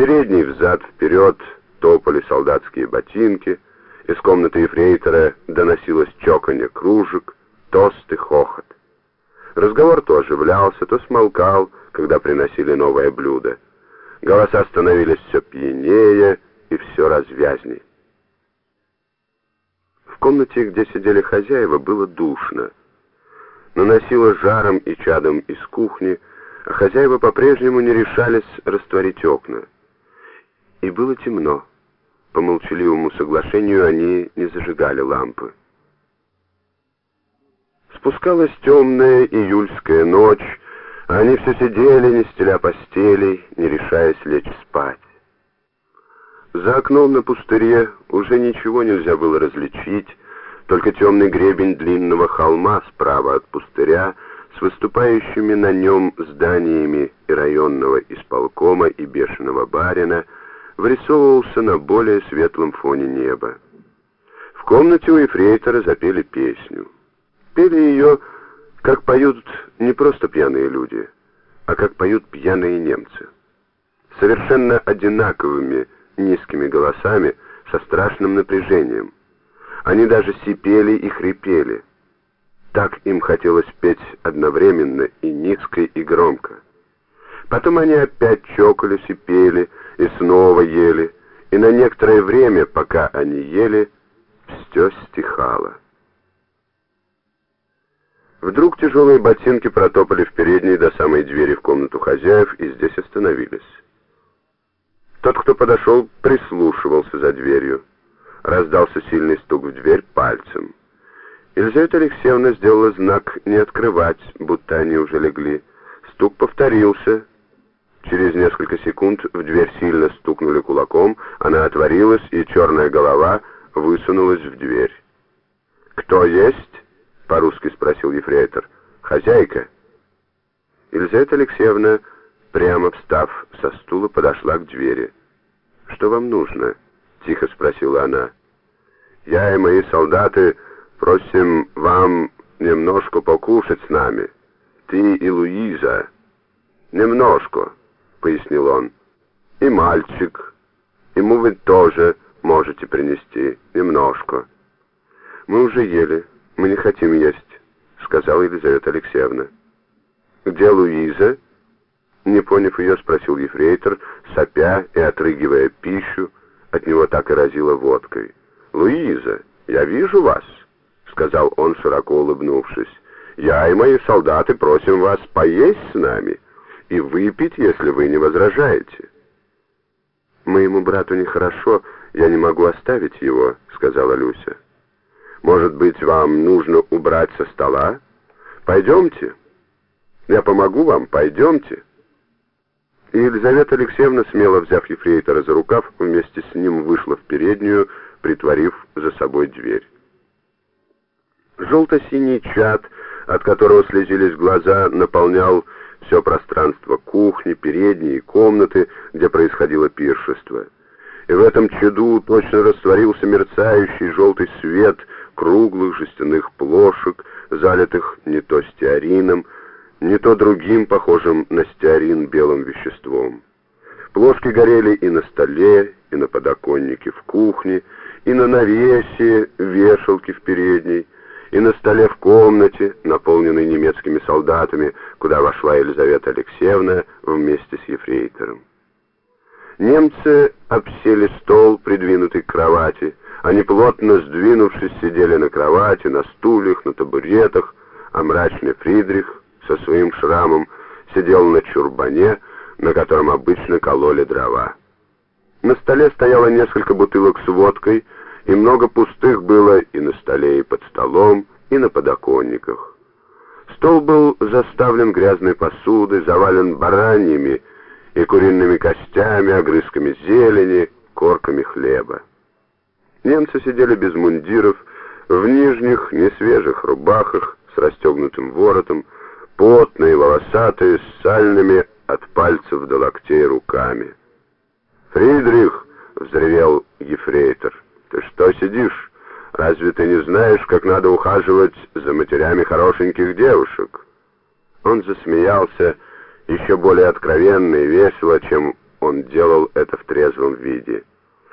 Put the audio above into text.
передней взад-вперед топали солдатские ботинки, из комнаты ефрейтора доносилось чоканье кружек, тост и хохот. Разговор то оживлялся, то смолкал, когда приносили новое блюдо. Голоса становились все пьянее и все развязней. В комнате, где сидели хозяева, было душно. Наносило жаром и чадом из кухни, а хозяева по-прежнему не решались растворить окна. И было темно. По молчаливому соглашению они не зажигали лампы. Спускалась темная июльская ночь, а они все сидели, не стеля постелей, не решаясь лечь спать. За окном на пустыре уже ничего нельзя было различить, только темный гребень длинного холма справа от пустыря с выступающими на нем зданиями и районного исполкома и бешеного барина вырисовывался на более светлом фоне неба. В комнате у эфрейтора запели песню. Пели ее, как поют не просто пьяные люди, а как поют пьяные немцы. Совершенно одинаковыми низкими голосами, со страшным напряжением. Они даже сипели и хрипели. Так им хотелось петь одновременно и низко, и громко. Потом они опять чокались и пели, и снова ели, и на некоторое время, пока они ели, все стихало. Вдруг тяжелые ботинки протопали в передней до самой двери в комнату хозяев и здесь остановились. Тот, кто подошел, прислушивался за дверью. Раздался сильный стук в дверь пальцем. Елизавета Алексеевна сделала знак не открывать, будто они уже легли. Стук повторился. Через несколько секунд в дверь сильно стукнули кулаком, она отворилась, и черная голова высунулась в дверь. «Кто есть?» — по-русски спросил ефрейтор. «Хозяйка». Елизавета Алексеевна прямо встав со стула, подошла к двери. «Что вам нужно?» — тихо спросила она. «Я и мои солдаты просим вам немножко покушать с нами. Ты и Луиза». «Немножко», — пояснил он. «И мальчик. Ему вы тоже можете принести немножко». «Мы уже ели. Мы не хотим есть», — сказала Елизавета Алексеевна. «Где Луиза?» Не поняв ее, спросил ефрейтор, сопя и отрыгивая пищу, от него так и разило водкой. «Луиза, я вижу вас», — сказал он, широко улыбнувшись. «Я и мои солдаты просим вас поесть с нами и выпить, если вы не возражаете». «Моему брату нехорошо, я не могу оставить его», — сказала Люся. «Может быть, вам нужно убрать со стола? Пойдемте. Я помогу вам, пойдемте». И Елизавета Алексеевна, смело взяв ефрейтора за рукав, вместе с ним вышла в переднюю, притворив за собой дверь. Желто-синий чад, от которого слезились глаза, наполнял все пространство кухни, передней и комнаты, где происходило пиршество. И в этом чаду точно растворился мерцающий желтый свет круглых жестяных плошек, залитых не то стеарином, не то другим, похожим на стеарин белым веществом. Плошки горели и на столе, и на подоконнике в кухне, и на навесе вешалки в передней, и на столе в комнате, наполненной немецкими солдатами, куда вошла Елизавета Алексеевна вместе с ефрейтором. Немцы обсели стол, придвинутый к кровати. Они, плотно сдвинувшись, сидели на кровати, на стульях, на табуретах, а мрачный Фридрих со своим шрамом сидел на чурбане, на котором обычно кололи дрова. На столе стояло несколько бутылок с водкой, и много пустых было и на столе, и под столом, и на подоконниках. Стол был заставлен грязной посудой, завален бараньями и куриными костями, огрызками зелени, корками хлеба. Немцы сидели без мундиров, в нижних, несвежих рубахах с расстегнутым воротом, потные, волосатые, с сальными от пальцев до локтей руками. «Фридрих!» — взревел ефрейтор. «Ты что сидишь? Разве ты не знаешь, как надо ухаживать за матерями хорошеньких девушек?» Он засмеялся еще более откровенно и весело, чем он делал это в трезвом виде.